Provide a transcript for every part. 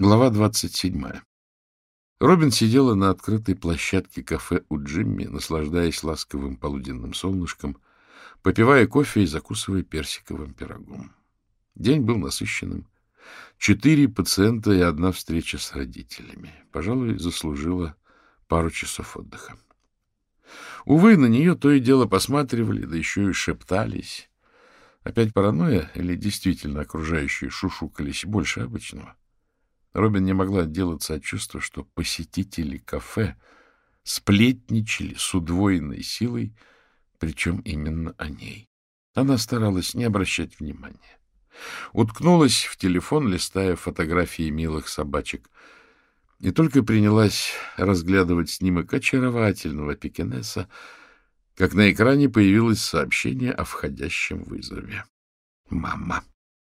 Глава двадцать седьмая. Робин сидела на открытой площадке кафе у Джимми, наслаждаясь ласковым полуденным солнышком, попивая кофе и закусывая персиковым пирогом. День был насыщенным. Четыре пациента и одна встреча с родителями. Пожалуй, заслужила пару часов отдыха. Увы, на нее то и дело посматривали, да еще и шептались. Опять паранойя или действительно окружающие шушукались больше обычного? Робин не могла отделаться от чувства, что посетители кафе сплетничали с удвоенной силой, причем именно о ней. Она старалась не обращать внимания. Уткнулась в телефон, листая фотографии милых собачек, и только принялась разглядывать снимок очаровательного пекинеса, как на экране появилось сообщение о входящем вызове. Мама.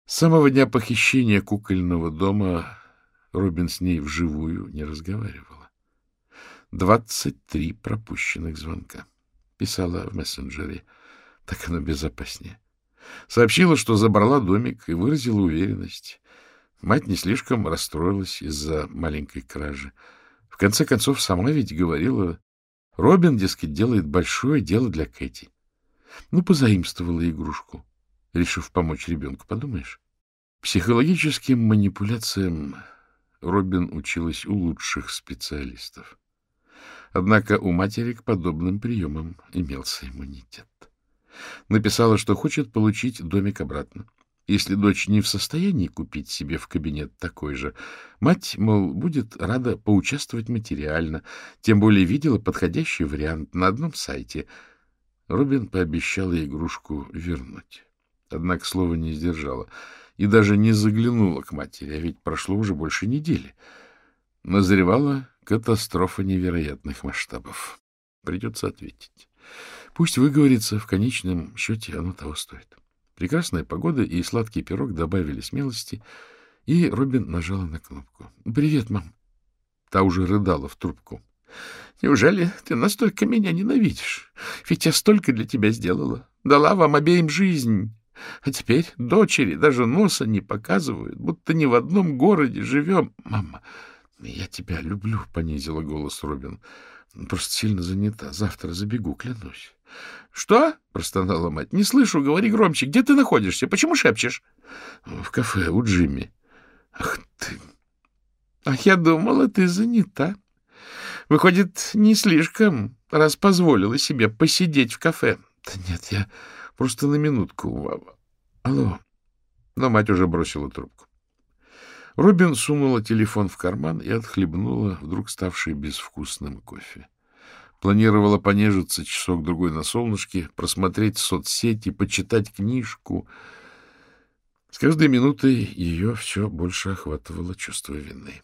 С самого дня похищения кукольного дома Робин с ней вживую не разговаривала. Двадцать три пропущенных звонка. Писала в мессенджере. Так оно безопаснее. Сообщила, что забрала домик и выразила уверенность. Мать не слишком расстроилась из-за маленькой кражи. В конце концов, сама ведь говорила, Робин, дескать, делает большое дело для Кэти. Ну, позаимствовала игрушку, решив помочь ребенку, подумаешь? Психологическим манипуляциям Робин училась у лучших специалистов. Однако у матери к подобным приемам имелся иммунитет. Написала, что хочет получить домик обратно. Если дочь не в состоянии купить себе в кабинет такой же, мать, мол, будет рада поучаствовать материально, тем более видела подходящий вариант на одном сайте. Робин пообещала игрушку вернуть. Однако слова не сдержала — и даже не заглянула к матери, а ведь прошло уже больше недели. Назревала катастрофа невероятных масштабов. Придется ответить. Пусть выговорится, в конечном счете оно того стоит. Прекрасная погода и сладкий пирог добавили смелости, и Робин нажала на кнопку. — Привет, мам. Та уже рыдала в трубку. — Неужели ты настолько меня ненавидишь? Ведь я столько для тебя сделала. Дала вам обеим жизнь. А теперь дочери даже носа не показывают, будто ни в одном городе живем. — Мама, я тебя люблю, — понизила голос Робин. — Просто сильно занята. Завтра забегу, клянусь. — Что? — простонала мать. — Не слышу, говори громче. Где ты находишься? Почему шепчешь? — В кафе у Джимми. — Ах ты! — Ах, я думала, ты занята. Выходит, не слишком, раз позволила себе посидеть в кафе. — Да нет, я Просто на минутку. Алло. Но мать уже бросила трубку. Робин сунула телефон в карман и отхлебнула вдруг ставший безвкусным кофе. Планировала понежиться часок-другой на солнышке, просмотреть соцсети, почитать книжку. С каждой минутой ее все больше охватывало чувство вины.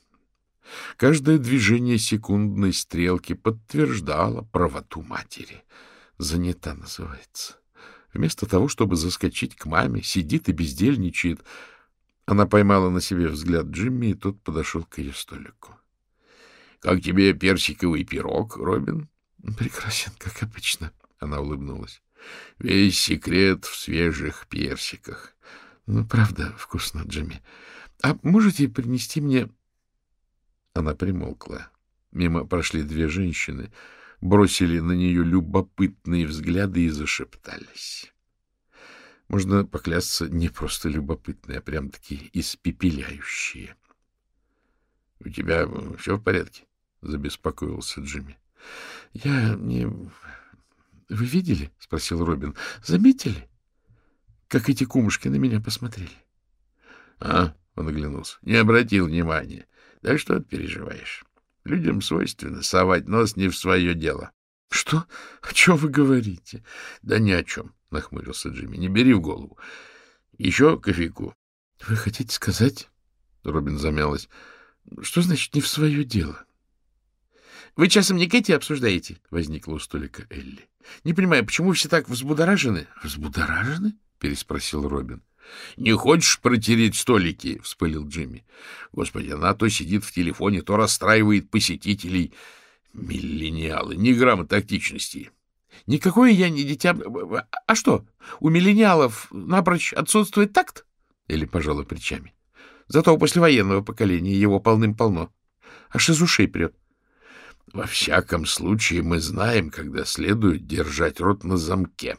Каждое движение секундной стрелки подтверждало правоту матери. Занята называется. Вместо того, чтобы заскочить к маме, сидит и бездельничает. Она поймала на себе взгляд Джимми, и тот подошел к ее столику. — Как тебе персиковый пирог, Робин? — Прекрасен, как обычно, — она улыбнулась. — Весь секрет в свежих персиках. — Ну, правда, вкусно, Джимми. А можете принести мне... Она примолкла. Мимо прошли две женщины — бросили на нее любопытные взгляды и зашептались. Можно поклясться, не просто любопытные, а прям-таки испепеляющие. — У тебя все в порядке? — забеспокоился Джимми. — Я не... — Вы видели? — спросил Робин. — Заметили, как эти кумушки на меня посмотрели? — А, — он оглянулся, — не обратил внимания. Да что ты переживаешь? Людям свойственно совать нос не в свое дело. — Что? О чем вы говорите? — Да ни о чем, — нахмурился Джимми. — Не бери в голову. Еще кофейку. — Вы хотите сказать? — Робин замялась. — Что значит «не в свое дело»? — Вы часом не Кэти обсуждаете? — возникла у столика Элли. — Не понимаю, почему все так взбудоражены? — Взбудоражены? — переспросил Робин. — Не хочешь протереть столики? — вспылил Джимми. — Господи, она то сидит в телефоне, то расстраивает посетителей. Миллениалы, ни грамма тактичности. — Никакое я не дитя... А что, у миллениалов напрочь отсутствует такт? Или пожала плечами. Зато у послевоенного поколения его полным-полно. Аж из ушей прет. — Во всяком случае, мы знаем, когда следует держать рот на замке.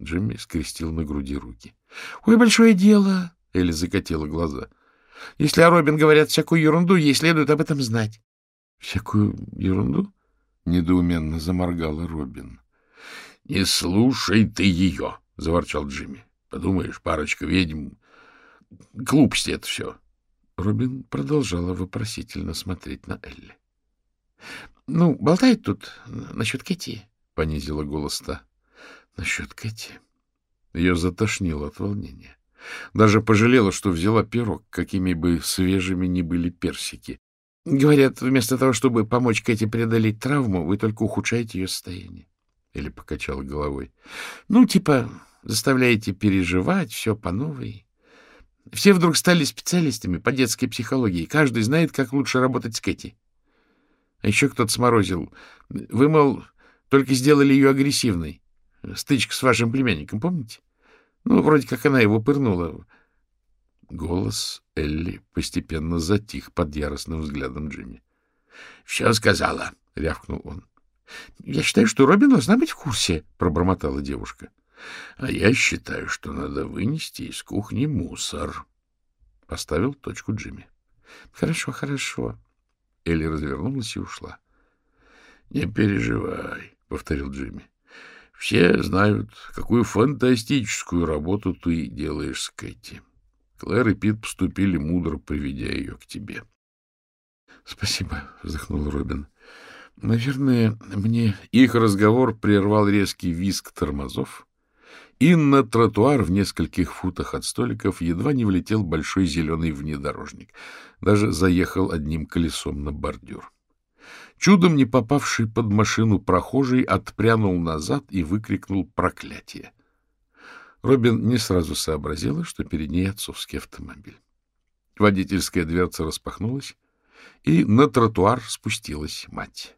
Джимми скрестил на груди руки. — Ой, большое дело! — Элли закатила глаза. — Если о Робин говорят всякую ерунду, ей следует об этом знать. — Всякую ерунду? — недоуменно заморгала Робин. — Не слушай ты ее! — заворчал Джимми. — Подумаешь, парочка ведьм. Глупости это все. Робин продолжала вопросительно смотреть на Элли. — Ну, болтает тут насчет Кэти, — понизила голос та. — Насчет Кэти. Ее затошнило от волнения. Даже пожалела, что взяла пирог, какими бы свежими ни были персики. Говорят, вместо того, чтобы помочь Кэти преодолеть травму, вы только ухудшаете ее состояние. Или покачала головой. Ну, типа, заставляете переживать все по новой. Все вдруг стали специалистами по детской психологии. Каждый знает, как лучше работать с Кэти. А еще кто-то сморозил. Вы, мол, только сделали ее агрессивной. Стычка с вашим племянником, помните? Ну, вроде как она его пырнула. Голос Элли постепенно затих под яростным взглядом Джимми. — Все сказала, — рявкнул он. — Я считаю, что Робин должна быть в курсе, — пробормотала девушка. — А я считаю, что надо вынести из кухни мусор. Поставил точку Джимми. — Хорошо, хорошо. Элли развернулась и ушла. — Не переживай, — повторил Джимми. — Все знают, какую фантастическую работу ты делаешь с Кэти. Клэр и Пит поступили мудро, приведя ее к тебе. — Спасибо, — вздохнул Робин. — Наверное, мне... Их разговор прервал резкий визг тормозов, и на тротуар в нескольких футах от столиков едва не влетел большой зеленый внедорожник. Даже заехал одним колесом на бордюр. Чудом не попавший под машину прохожий отпрянул назад и выкрикнул проклятие. Робин не сразу сообразила, что перед ней отцовский автомобиль. Водительская дверца распахнулась, и на тротуар спустилась мать.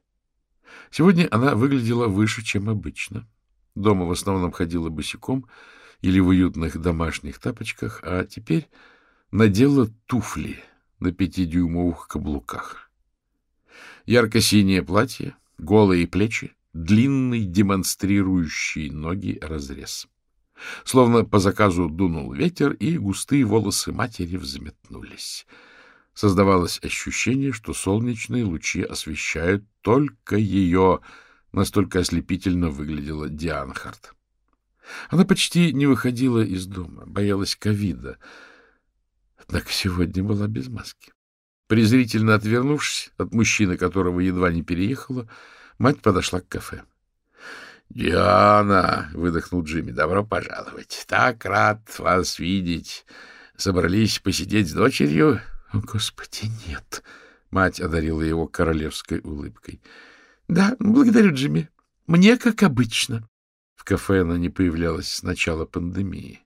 Сегодня она выглядела выше, чем обычно. Дома в основном ходила босиком или в уютных домашних тапочках, а теперь надела туфли на пятидюймовых каблуках. Ярко-синее платье, голые плечи, длинный демонстрирующий ноги разрез. Словно по заказу дунул ветер, и густые волосы матери взметнулись. Создавалось ощущение, что солнечные лучи освещают только ее. Настолько ослепительно выглядела Диана Харт. Она почти не выходила из дома, боялась ковида. Однако сегодня была без маски. Презрительно отвернувшись от мужчины, которого едва не переехала, мать подошла к кафе. — Диана, — выдохнул Джимми, — добро пожаловать. Так рад вас видеть. Собрались посидеть с дочерью? — О, Господи, нет! — мать одарила его королевской улыбкой. — Да, благодарю, Джимми. Мне как обычно. В кафе она не появлялась с начала пандемии.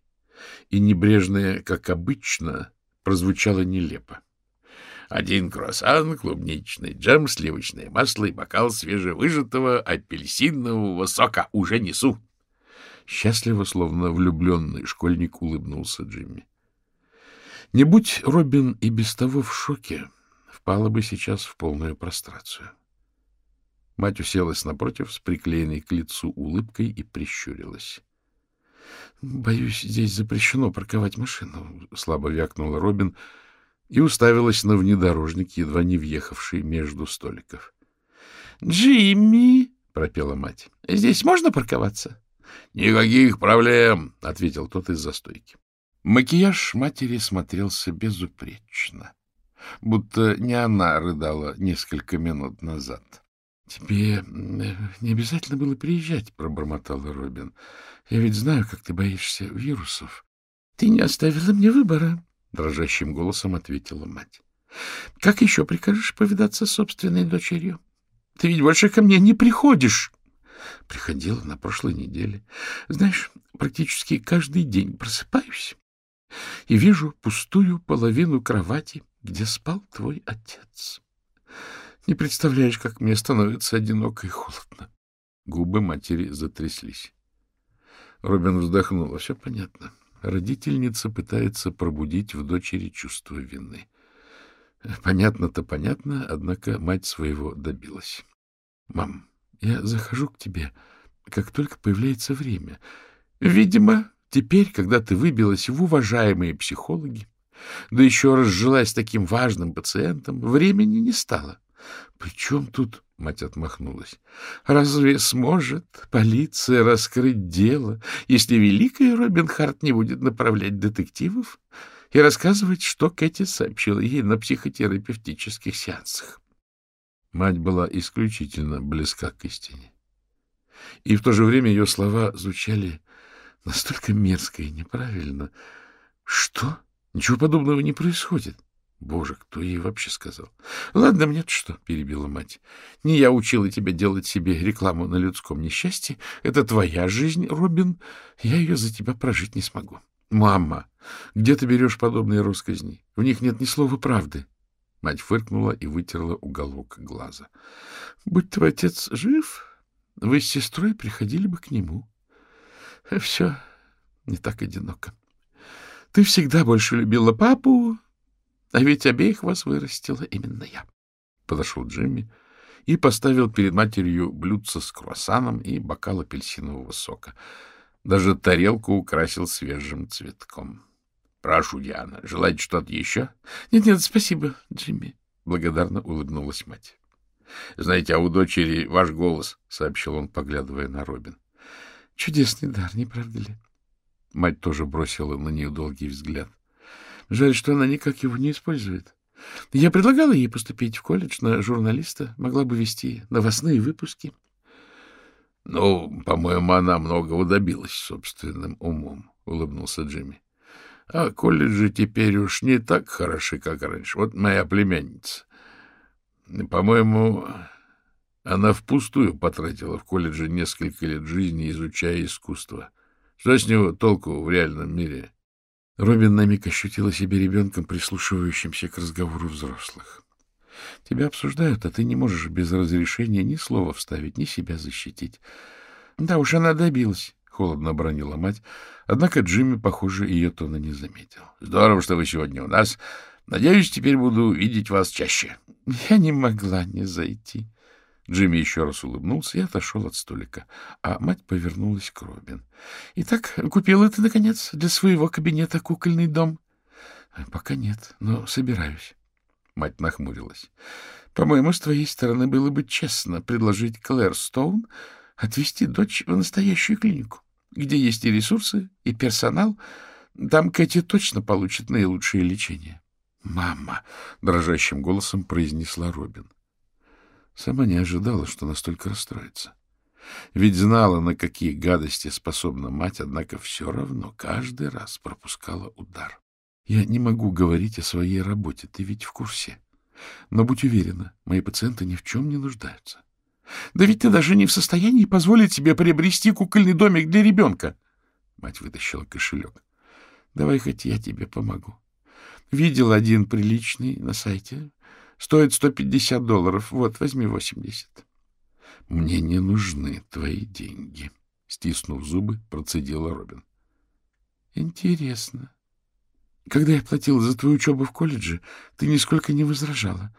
И небрежная, как обычно, прозвучало нелепо. Один круассан, клубничный джем, сливочное масло и бокал свежевыжатого апельсинового сока. Уже несу. Счастливо, словно влюбленный школьник, улыбнулся Джимми. Не будь Робин и без того в шоке, впала бы сейчас в полную прострацию. Мать уселась напротив с приклеенной к лицу улыбкой и прищурилась. — Боюсь, здесь запрещено парковать машину, — слабо вякнула Робин, — и уставилась на внедорожник, едва не въехавший между столиков. — Джимми! — пропела мать. — Здесь можно парковаться? — Никаких проблем! — ответил тот из-за стойки. Макияж матери смотрелся безупречно, будто не она рыдала несколько минут назад. — Тебе не обязательно было приезжать, — пробормотала Робин. — Я ведь знаю, как ты боишься вирусов. — Ты не оставила мне выбора, — дрожащим голосом ответила мать. — Как еще прикажешь повидаться с собственной дочерью? Ты ведь больше ко мне не приходишь. Приходила на прошлой неделе. Знаешь, практически каждый день просыпаюсь и вижу пустую половину кровати, где спал твой отец. Не представляешь, как мне становится одиноко и холодно. Губы матери затряслись. Робин вздохнула. Все понятно. Родительница пытается пробудить в дочери чувство вины. Понятно-то понятно, однако мать своего добилась. — Мам, я захожу к тебе, как только появляется время. Видимо, теперь, когда ты выбилась в уважаемые психологи, да еще разжилась таким важным пациентом, времени не стало. — При чем тут Мать отмахнулась. «Разве сможет полиция раскрыть дело, если великая Робин Харт не будет направлять детективов и рассказывать, что Кэти сообщила ей на психотерапевтических сеансах?» Мать была исключительно близка к истине. И в то же время ее слова звучали настолько мерзко и неправильно. «Что? Ничего подобного не происходит. Боже, кто ей вообще сказал? — Ладно, мне-то что, — перебила мать. — Не я учила тебя делать себе рекламу на людском несчастье. Это твоя жизнь, Робин. Я ее за тебя прожить не смогу. — Мама, где ты берешь подобные росказни? В них нет ни слова правды. Мать фыркнула и вытерла уголок глаза. — Будь твой отец жив, вы с сестрой приходили бы к нему. Все не так одиноко. Ты всегда больше любила папу, а ведь обеих вас вырастила именно я. Подошел Джимми и поставил перед матерью блюдце с круассаном и бокал апельсинового сока. Даже тарелку украсил свежим цветком. — Прошу, Диана, желаете что-то еще? Нет, — Нет-нет, спасибо, Джимми, — благодарно улыбнулась мать. — Знаете, а у дочери ваш голос, — сообщил он, поглядывая на Робин. — Чудесный дар, не правда ли? Мать тоже бросила на нее долгий взгляд. Жаль, что она никак его не использует. Я предлагала ей поступить в колледж на журналиста, могла бы вести новостные выпуски. — Ну, по-моему, она многого добилась собственным умом, — улыбнулся Джимми. — А колледжи теперь уж не так хороши, как раньше. Вот моя племянница. По-моему, она впустую потратила в колледже несколько лет жизни, изучая искусство. Что с него толку в реальном мире? — Робин на миг ощутила себя ребенком, прислушивающимся к разговору взрослых. Тебя обсуждают, а ты не можешь без разрешения ни слова вставить, ни себя защитить. Да уж, она добилась, — холодно обронила мать. Однако Джимми, похоже, ее тона не заметил. — Здорово, что вы сегодня у нас. Надеюсь, теперь буду видеть вас чаще. Я не могла не зайти. Джимми еще раз улыбнулся и отошел от столика, а мать повернулась к Робин. — Итак, купила ты, наконец, для своего кабинета кукольный дом? — Пока нет, но собираюсь. Мать нахмурилась. — По-моему, с твоей стороны было бы честно предложить Клэр Стоун отвезти дочь в настоящую клинику, где есть и ресурсы, и персонал. Там Кэти точно получит наилучшее лечение. — Мама! — дрожащим голосом произнесла Робин. — Сама не ожидала, что настолько расстроится. Ведь знала, на какие гадости способна мать, однако все равно каждый раз пропускала удар. Я не могу говорить о своей работе, ты ведь в курсе. Но будь уверена, мои пациенты ни в чем не нуждаются. Да ведь ты даже не в состоянии позволить себе приобрести кукольный домик для ребенка. Мать вытащила кошелек. Давай хоть я тебе помогу. Видел один приличный на сайте. Стоит 150 долларов. Вот, возьми 80. — Мне не нужны твои деньги, — стиснув зубы, процедила Робин. — Интересно. Когда я платила за твою учебу в колледже, ты нисколько не возражала.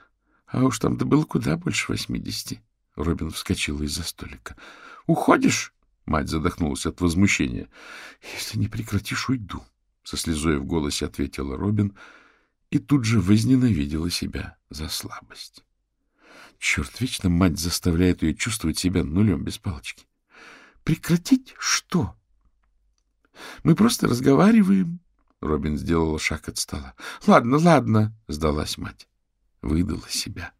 А уж там-то было куда больше восьмидесяти. Робин вскочила из-за столика. — Уходишь? — мать задохнулась от возмущения. — Если не прекратишь, уйду, — со слезой в голосе ответила Робин, — и тут же возненавидела себя за слабость. Черт, вечно мать заставляет ее чувствовать себя нулем без палочки. Прекратить что? Мы просто разговариваем. Робин сделала шаг от стола. Ладно, ладно, сдалась мать. Выдала себя.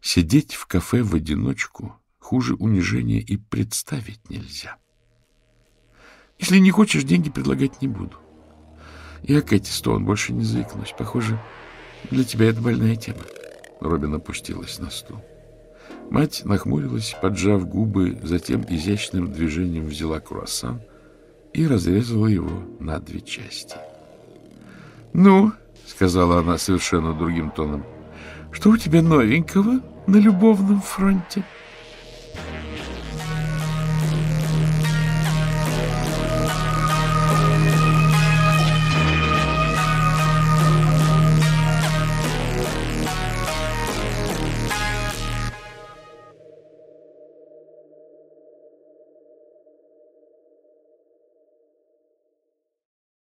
Сидеть в кафе в одиночку хуже унижения и представить нельзя. Если не хочешь, деньги предлагать не буду. Я, Кэти Стоун, больше не заикнусь. Похоже, для тебя это больная тема. Робин опустилась на стул. Мать нахмурилась, поджав губы, затем изящным движением взяла круассан и разрезала его на две части. — Ну, — сказала она совершенно другим тоном, — что у тебя новенького на любовном фронте? —